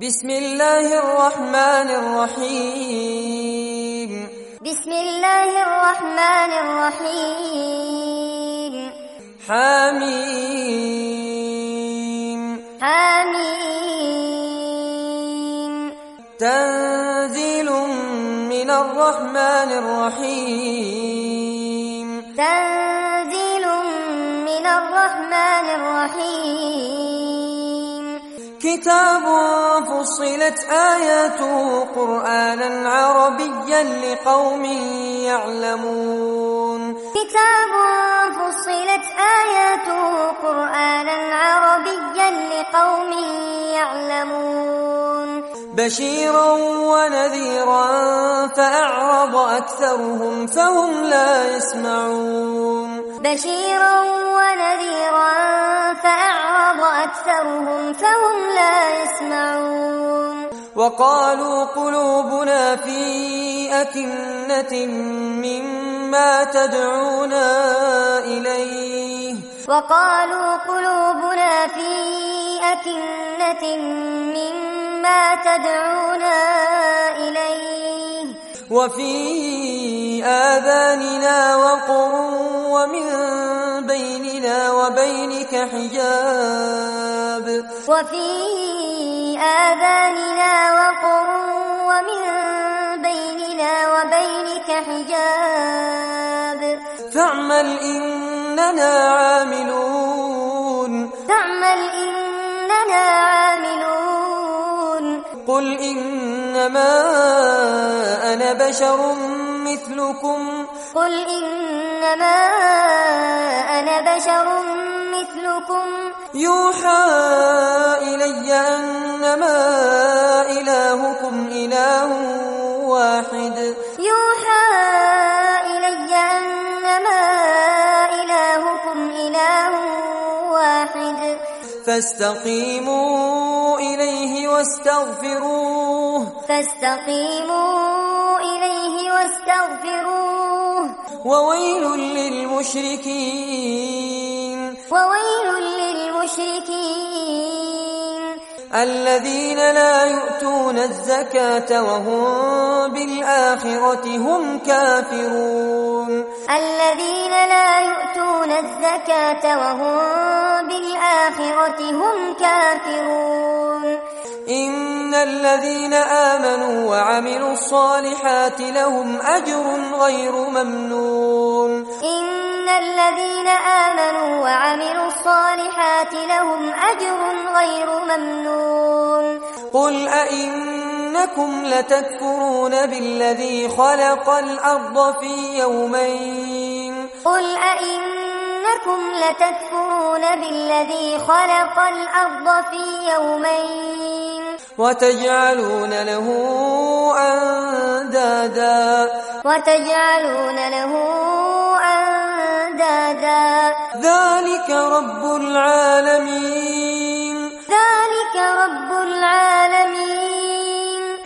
بسم الله الرحمن الرحيم. بسم الله الرحمن الرحيم. حميم. حميم. تنزيل من الرحمن الرحيم. تنزيل من الرحمن الرحيم. كتاب فصلت آياته قرآنا عربيا لقوم يعلمون. كتاب فصلت آياته قرآنا عربيا لقوم يعلمون. بشيرا ونذيرا فأعرض أكثرهم فهم لا يسمعون. بشيرا ونذيرا أكثرهم فهم لا يسمعون. وقالوا قلوبنا في أكنة مما تدعونا إليه. وقالوا قلوبنا في أكنة مما تدعونا إليه. وفي آذاننا وقر ومن بيننا وبينك حجاب. وفي آذاننا وقر ومن بيننا وبينك حجاب. فاعمل إننا عاملون. فاعمل إننا عاملون. قل إنما أنا بشر مثلكم. قل إنما أنا بشر مثلكم. يوحى إلي أنما إلهكم إله واحد. يوحى فاستقيموا إليه واستغفروه. فاستقيموا إليه واستغفروه. وويل للمشركين. وويل للمشركين. الذين لا يؤتون الزكاة وهم بالآخرة هم كافرون. الذين لا يؤتون الزكاة وهم بالآخرة هم كافرون إن الذين آمنوا وعملوا الصالحات لهم أجر غير ممنون إن الذين آمنوا وعملوا الصالحات لهم أجر غير ممنون قل أئنكم لتكفرون بالذي خلق الأرض في يومين قل أئنكم لتكفرون بالذي خلق الأرض في يومين. وتجعلون له أندادا. وتجعلون له أندادا. ذلك رب العالمين. ذلك رب العالمين.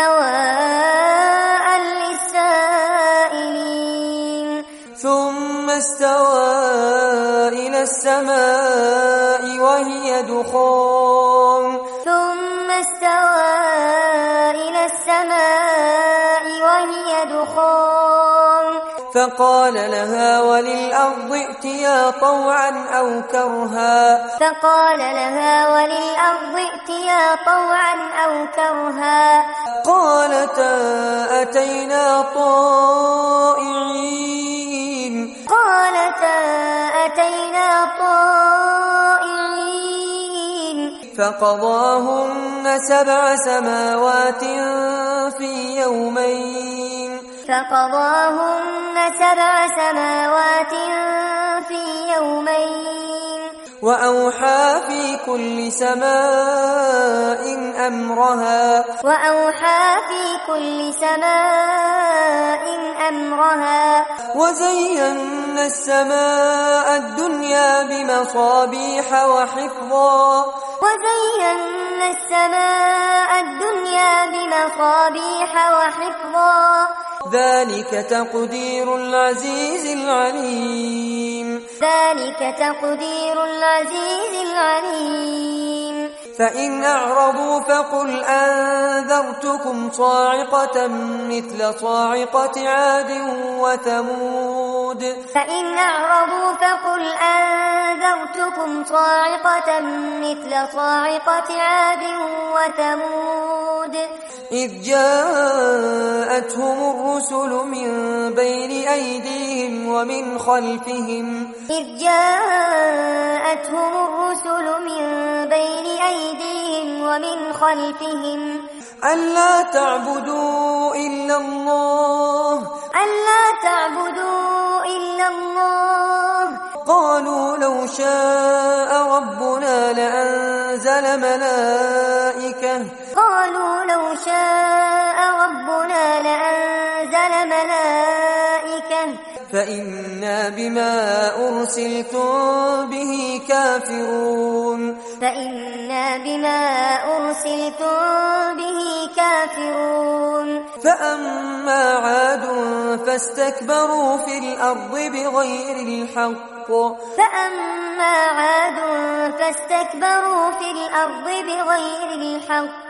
سواء للسائلين. ثم استوى إلى السماء وهي دخان ثم استوى إلى السماء فقال لها وللأرض ائتيا طوعا أو كرها. فقال لها وللأرض ائتيا طوعا أو كرها. قالتا أتينا طائعين. قالتا أتينا طائعين. فقضاهن سبع سماوات في يومين. فقضاهن سبع سماوات في يومين. وأوحى في كل سماء أمرها. وأوحى في كل سماء أمرها. وزينا السماء الدنيا بمصابيح وحفظا. وزينا السماء الدنيا بمصابيح وحفظا. ذلك تقدير العزيز العليم. ذلك تقدير العزيز العليم. فإن أعرضوا فقل أنذرتكم صاعقة مثل صاعقة عاد وثمود. فإن أعرضوا فقل أنذرتكم صاعقة مثل صاعقة عاد وثمود. إذ جاءتهم الرسل من بين أيديهم ومن خلفهم. إذ جاءتهم الرسل من بين أيديهم ومن خلفهم ألا تعبدوا إلا الله ألا تعبدوا إلا الله قالوا لو شاء ربنا لأنزل ملائكة قالوا لو شاء ربنا لأنزل ملائكة فإنا بما أرسلتم به كافرون فإنا بما أرسلتم به كافرون. فأما عاد فاستكبروا في الأرض بغير الحق. فأما عاد فاستكبروا في الأرض بغير الحق.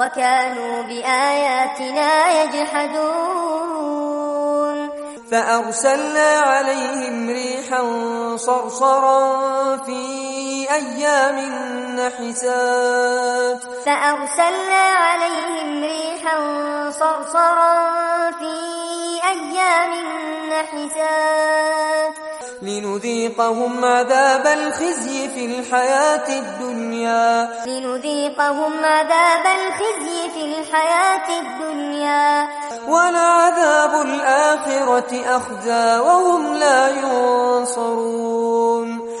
وكانوا بآياتنا يجحدون. فأرسلنا عليهم ريحا صرصرا في أيام نحسات فأرسلنا عليهم ريحا صرصرا في أيام نحسات لنذيقهم عذاب الخزي في الحياة الدنيا. لنذيقهم عذاب الخزي في الحياة الدنيا. ولعذاب الآخرة أخزى وهم لا ينصرون.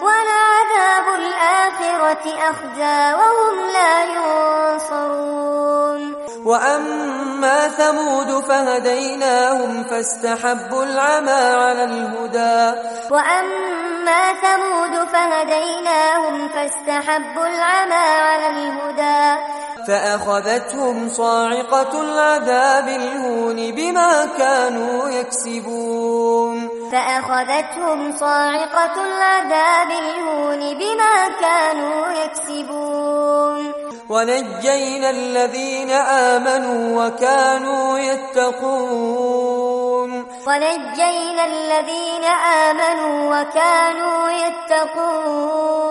ولعذاب الآخرة أخزى وهم لا ينصرون. وأما ثمود فهديناهم فاستحبوا العمى على الهدى. وأما ثمود فهديناهم فاستحبوا العمى على الهدى. فأخذتهم صاعقة العذاب الهون بما كانوا يكسبون. فأخذتهم صاعقة العذاب الهون بما كانوا يكسبون. ونجينا الذين آمنوا وكانوا يتقون. ونجينا الذين آمنوا وكانوا يتقون.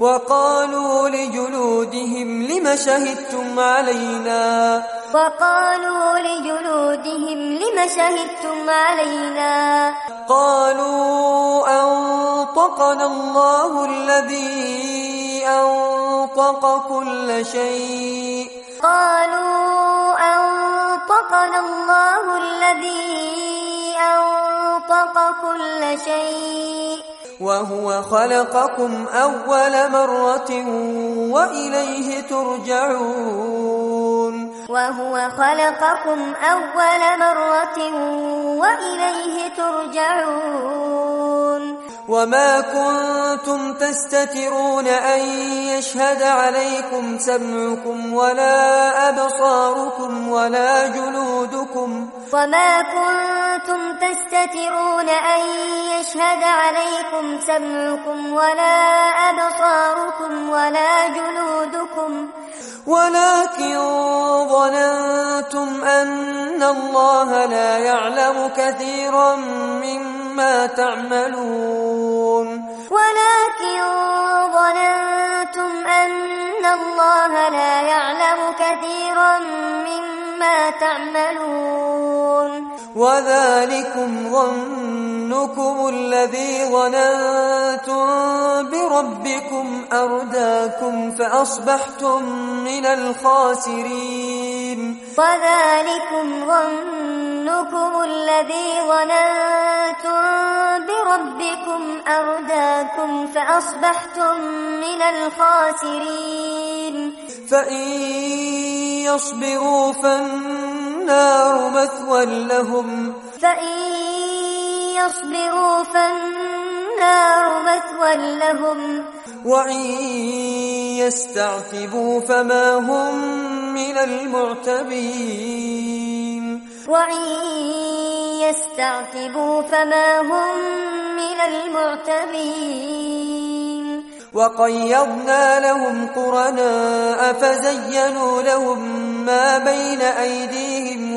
وقالوا لجلودهم لم شهدتم علينا؟ وقالوا لجلودهم لم شهدتم علينا؟ قالوا أنطقنا الله الذي أنطق كل شيء. قالوا أنطقنا الله الذي أنطق كل شيء. وهو خلقكم أول مرة وإليه ترجعون. وهو خلقكم أول مرة وإليه ترجعون. وما كنتم تستترون أن يشهد عليكم سمعكم ولا أبصاركم ولا جلودكم. وما كنتم تستترون أن يشهد عليكم سمعكم ولا أبصاركم ولا جلودكم. ولكن ظننتم أن الله لا يعلم كثيرا مما تعملون. ولكن ظننتم أن الله لا يعلم كثيرا مما تعملون. وذلكم ظنكم الذي ظننتم بربكم أرداكم فأصبحتم من الخاسرين. وذلكم ظنكم الذي ظننتم بربكم أرداكم فأصبحتم من الخاسرين. فإن يصبروا فالنار مثوى لهم. فإن يصبروا فالنار مثوى لهم. وإن يستعتبوا فما هم من المعتبين. وإن يستعتبوا فما هم من المعتبين. وقيضنا لهم قرناء فزينوا لهم ما بين أيديهم.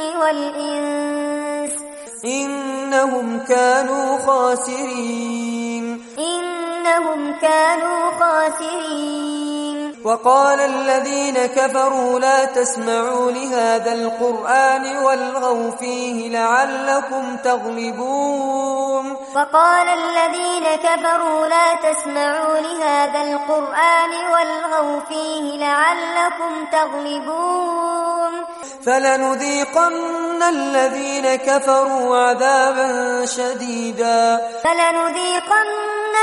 والإنس. إنهم كانوا خاسرين. إنهم كانوا خاسرين. وقال الذين كفروا لا تسمعوا لهذا القرآن والغوا فيه لعلكم تغلبون. وقال الذين كفروا لا تسمعوا لهذا القرآن والغوا فيه لعلكم تغلبون. فلنذيقن الذين كفروا عذابا شديدا. فلنذيقن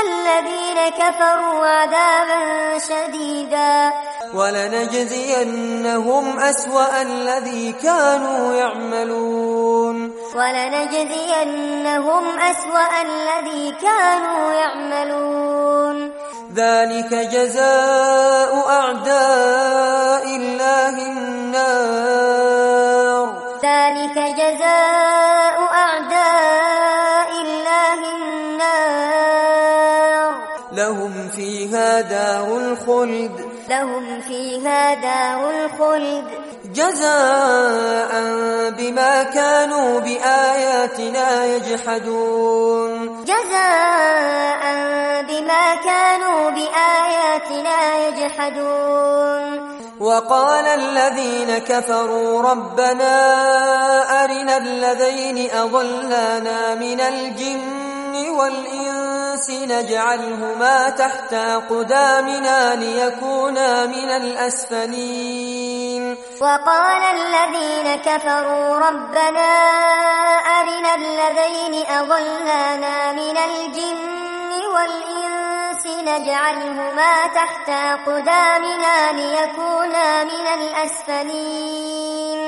الذين كفروا عذابا شديدا. ولنجزينهم أسوأ الذي كانوا يعملون. ولنجزينهم أسوأ الذي كانوا يعملون. ذلك جزاء أعداء الله النار. ذلك جزاء أعداء الله النار. لهم فيها دار الخلد. لهم فيها دار الخلد. جزاء بما كانوا بآياتنا يجحدون. جزاء بما كانوا بآياتنا يجحدون. وقال الذين كفروا ربنا أرنا الذين أضلانا من الجن والإنس نجعلهما تحت قدامنا ليكونا من الأسفلين. وقال الذين كفروا ربنا أرنا الذين أضلانا من الجن والإنس نجعلهما تحت قدامنا ليكونا من الأسفلين.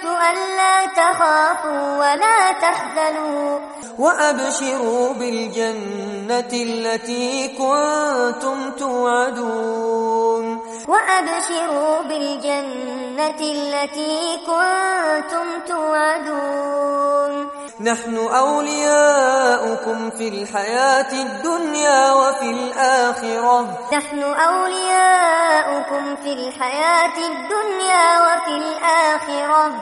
ألا تخافوا ولا تحزنوا. وأبشروا بالجنة التي كنتم توعدون. وأبشروا بالجنة التي كنتم توعدون. نحن أولياؤكم في الحياة الدنيا وفي الآخرة. نحن أولياؤكم في الحياة الدنيا وفي الآخرة.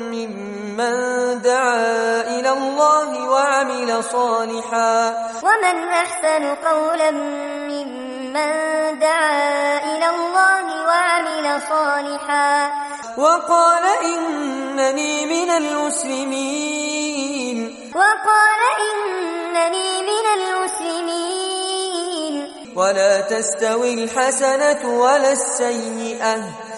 ممن دعا إلى الله وعمل صالحا ومن أحسن قولا ممن دعا إلى الله وعمل صالحا وقال إنني من المسلمين وقال إنني من المسلمين ولا تستوي الحسنة ولا السيئة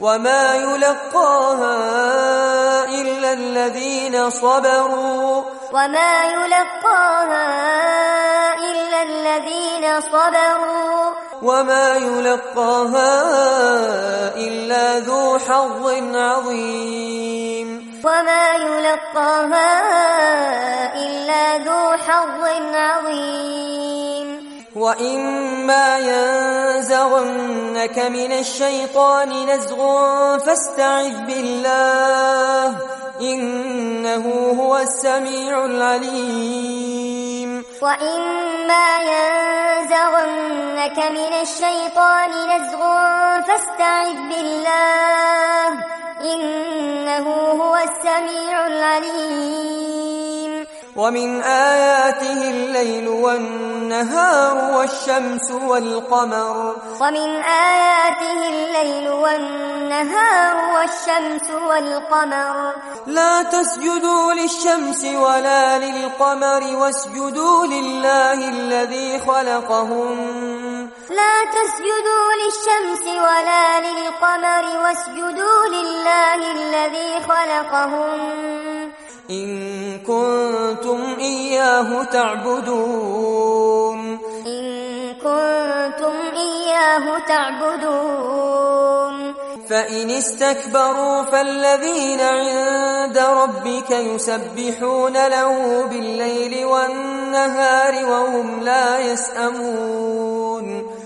وما يلقاها إلا الذين صبروا. وما يلقاها إلا الذين صبروا. وما يلقاها إلا ذو حظ عظيم. وما يلقاها إلا ذو حظ عظيم. وإما ينزغنك من الشيطان نزغ فاستعذ بالله إنه هو السميع العليم وإما ينزغنك من الشيطان نزغ فاستعذ بالله إنه هو السميع العليم ومن آياته الليل والنهار والشمس والقمر. ومن آياته الليل والنهار والشمس والقمر. لا تسجدوا للشمس ولا للقمر واسجدوا لله الذي خلقهم لا تسجدوا للشمس ولا للقمر واسجدوا لله الذي خلقهم إن كنتم إياه تعبدون. إن كنتم إياه تعبدون. فإن استكبروا فالذين عند ربك يسبحون له بالليل والنهار وهم لا يسأمون.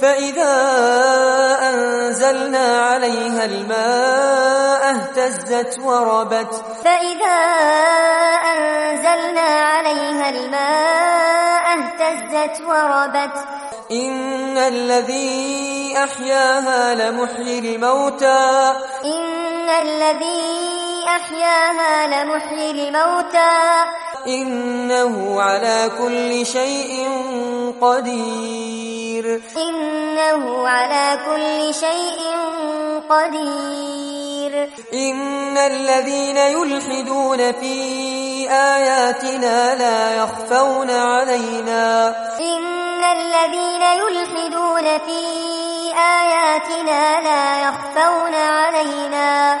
فإذا أنزلنا عليها الماء اهتزت وربت فإذا أنزلنا عليها الماء اهتزت وربت إن الذي أحياها لمحيي الموتى إن الذي أحياها لمحيي الموتى إنه على كل شيء قدير. إنه على كل شيء قدير. إن الذين يلحدون في آياتنا لا يخفون علينا. إن الذين يلحدون في آياتنا لا يخفون علينا.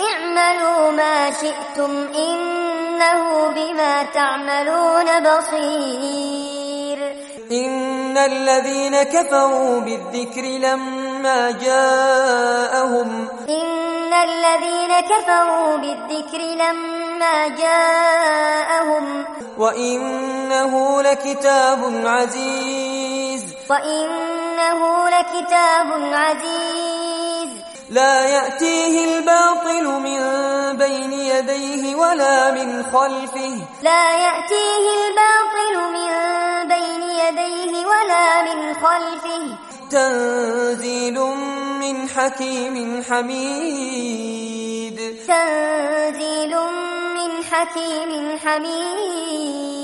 اعملوا ما شئتم إنه بما تعملون بصير. إن الذين كفروا بالذكر لما جاءهم إن الذين كفروا بالذكر لما جاءهم. وإنه لكتاب عزيز. وإنه لكتاب عزيز. لا يأتيه الباطل من بين يديه ولا من خلفه. لا يأتيه الباطل من بين يديه ولا من خلفه. تنزيل من حكيم حميد. تنزيل من حكيم حميد.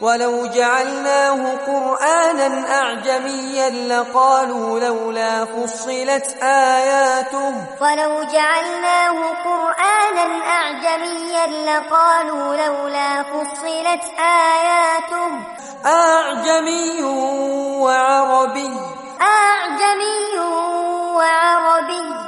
ولو جعلناه قرآنا أعجميا لقالوا لولا فصلت آياته. ولو جعلناه قرآنا أعجميا لقالوا لولا فصلت آياته. أعجمي وعربي. أعجمي وعربي.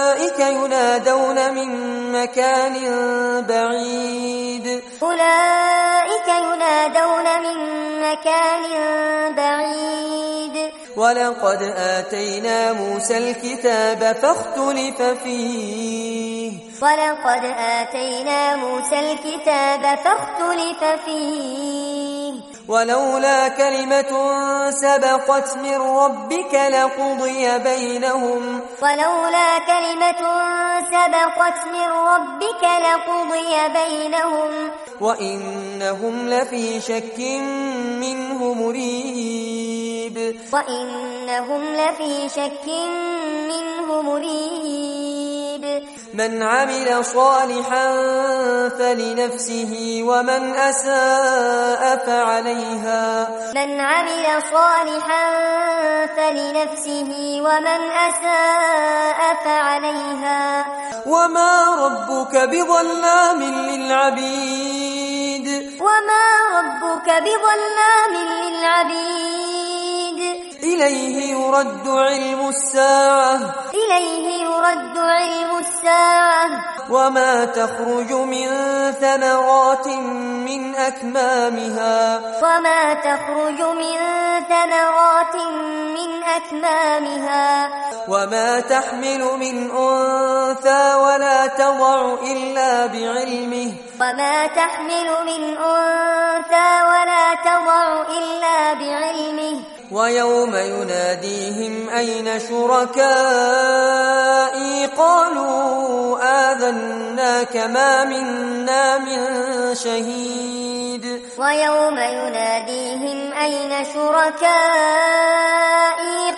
ينادون من مكان بعيد. أولئك ينادون من مكان بعيد. ولقد آتينا موسى الكتاب فاختلف فيه. ولقد آتينا موسى الكتاب فاختلف فيه. ولولا كلمة سبقت من ربك لقضي بينهم. ولولا كلمة سبقت من ربك لقضي بينهم. وإنهم لفي شك منه مريب. وإنهم لفي شك منه مريب. من عمل صالحا فلنفسه ومن أساء فعليها. من عمل صالحا فلنفسه ومن أساء فعليها. وما ربك بظلام للعبيد. وما ربك بظلام للعبيد. إليه يرد علم الساعة. إليه يرد علم الساعة. وما تخرج من ثمرات من أكمامها. وما تخرج من ثمرات من أكمامها. وما تحمل من أنثى ولا تضع إلا بعلمه. وما تحمل من أنثى ولا تضع إلا بعلمه. ويوم يناديهم أين شركائي قالوا آذناك ما منا من شهيد ويوم يناديهم أين شركائي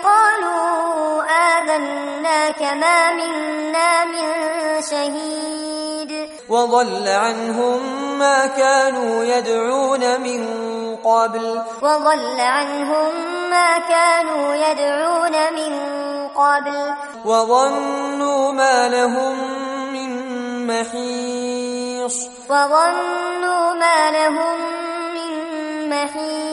قالوا آذناك ما منا من شهيد وضل عنهم ما كانوا يدعون من قبل. وضل عنهم ما كانوا يدعون من قبل. وظنوا ما لهم من محيص. وظنوا ما لهم من محيص.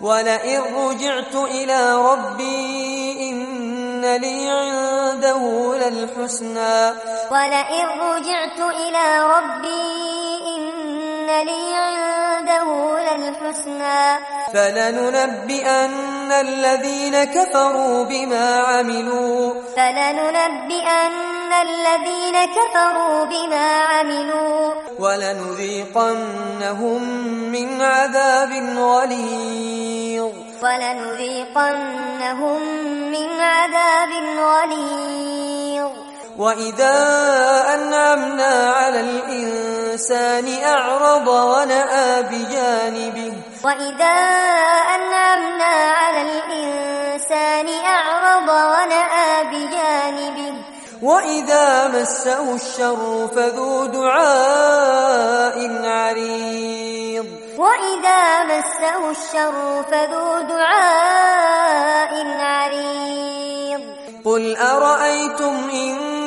ولئن رجعت إلى ربي إن لي عنده للحسنى. ولئن رجعت إلى ربي إن لي عنده للحسنى فلننبئن الذين كفروا بما عملوا. فلننبئن الذين كفروا بما عملوا. ولنذيقنهم من عذاب غليظ. ولنذيقنهم من عذاب غليظ. وإذا أنعمنا على الإنسان أعرض ونأى بجانبه وإذا أنعمنا على الإنسان أعرض ونأى بجانبه وإذا مسه الشر فذو دعاء عريض وإذا مسه الشر فذو دعاء عريض قل أرأيتم إن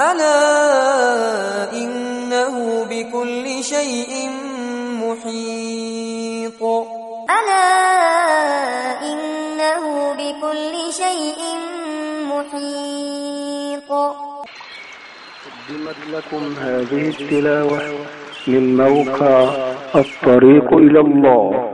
ألا إنه بكل شيء محيط. ألا إنه بكل شيء محيط. قدمت لكم هذه التلاوة من موقع الطريق إلى الله.